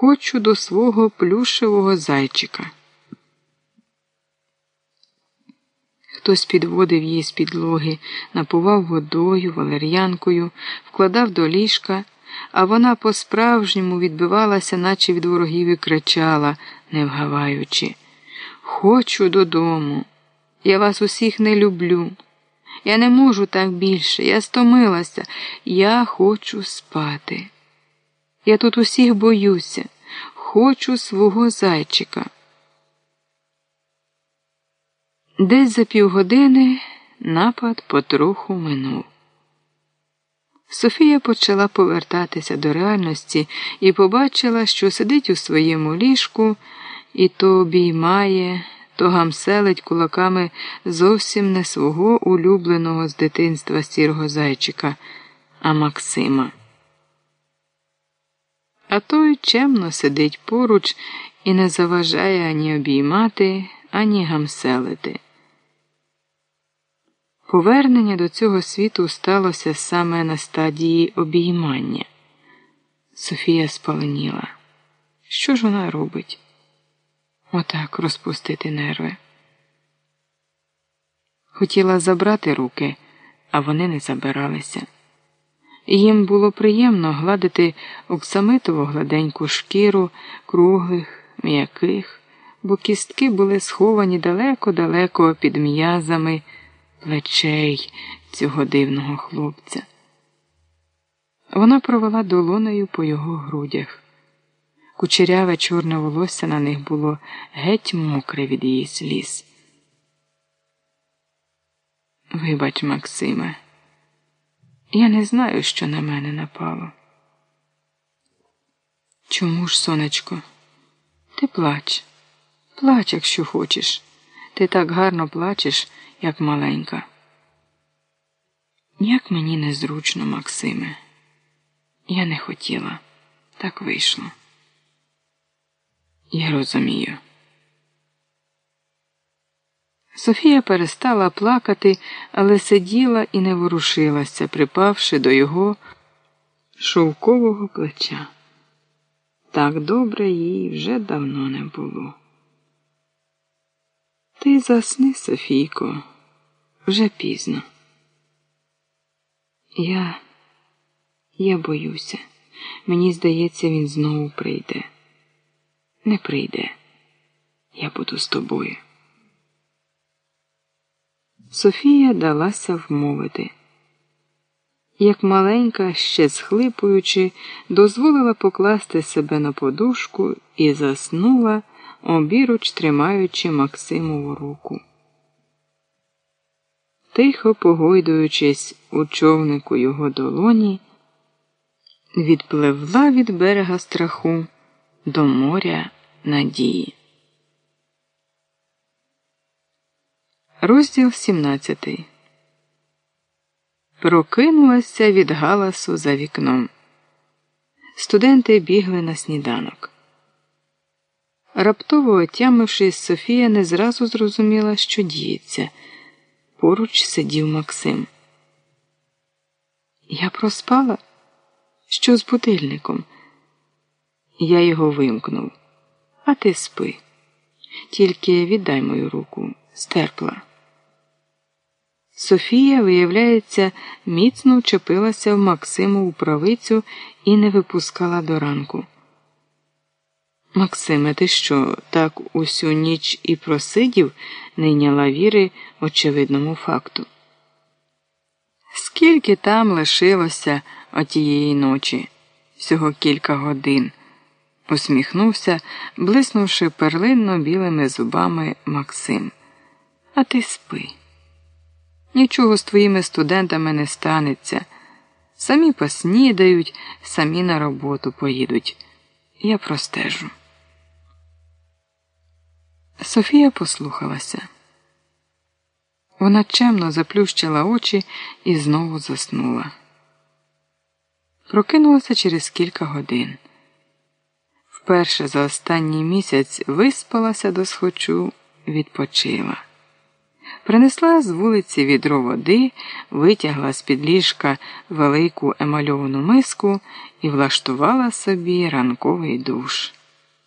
Хочу до свого плюшевого зайчика. Хтось підводив її з підлоги, напував водою, валер'янкою, вкладав до ліжка, а вона по-справжньому відбивалася, наче від ворогів і кричала, не вгаваючи. Хочу додому. Я вас усіх не люблю. Я не можу так більше. Я стомилася. Я хочу спати. Я тут усіх боюся. Хочу свого зайчика. Десь за півгодини напад потроху минув. Софія почала повертатися до реальності і побачила, що сидить у своєму ліжку і то обіймає, то гамселить кулаками зовсім не свого улюбленого з дитинства сірого зайчика, а Максима. А той чемно сидить поруч і не заважає ані обіймати, ані гамселити. Повернення до цього світу сталося саме на стадії обіймання. Софія спаленіла. Що ж вона робить? Отак розпустити нерви. Хотіла забрати руки, а вони не забиралися. Їм було приємно гладити оксамитову гладеньку шкіру, круглих, м'яких, бо кістки були сховані далеко-далеко під м'язами плечей цього дивного хлопця. Вона провела долонею по його грудях. Кучеряве чорне волосся на них було геть мокре від її сліз. Вибач, Максиме, я не знаю, що на мене напало. Чому ж, сонечко? Ти плач, плач, якщо хочеш. Ти так гарно плачеш, як маленька. Як мені незручно, Максиме. Я не хотіла, так вийшло. Я розумію. Софія перестала плакати, але сиділа і не ворушилася, припавши до його шовкового плеча. Так добре їй вже давно не було. Ти засни, Софійко, вже пізно. Я, я боюся. Мені здається, він знову прийде. Не прийде. Я буду з тобою. Софія далася вмовити. Як маленька, ще схлипуючи, дозволила покласти себе на подушку і заснула обіруч тримаючи Максимову руку. Тихо погойдуючись у човнику його долоні, відпливла від берега страху до моря надії. Розділ 17 Прокинулася від галасу за вікном. Студенти бігли на сніданок. Раптово отямившись, Софія не зразу зрозуміла, що діється. Поруч сидів Максим. Я проспала? Що з будильником? Я його вимкнув. А ти спи. Тільки віддай мою руку, стерпла. Софія, виявляється, міцно вчепилася в Максиму у правицю і не випускала до ранку. Максиме, ти що, так усю ніч і просидів, не йняла віри очевидному факту? Скільки там лишилося отієї ночі, всього кілька годин, усміхнувся, блиснувши перлинно білими зубами Максим. А ти спи. Нічого з твоїми студентами не станеться. Самі поснідають, самі на роботу поїдуть. Я простежу. Софія послухалася. Вона чемно заплющила очі і знову заснула. Прокинулася через кілька годин. Вперше за останній місяць виспалася до схочу, відпочила. Принесла з вулиці відро води, витягла з під ліжка велику емальовану миску і влаштувала собі ранковий душ.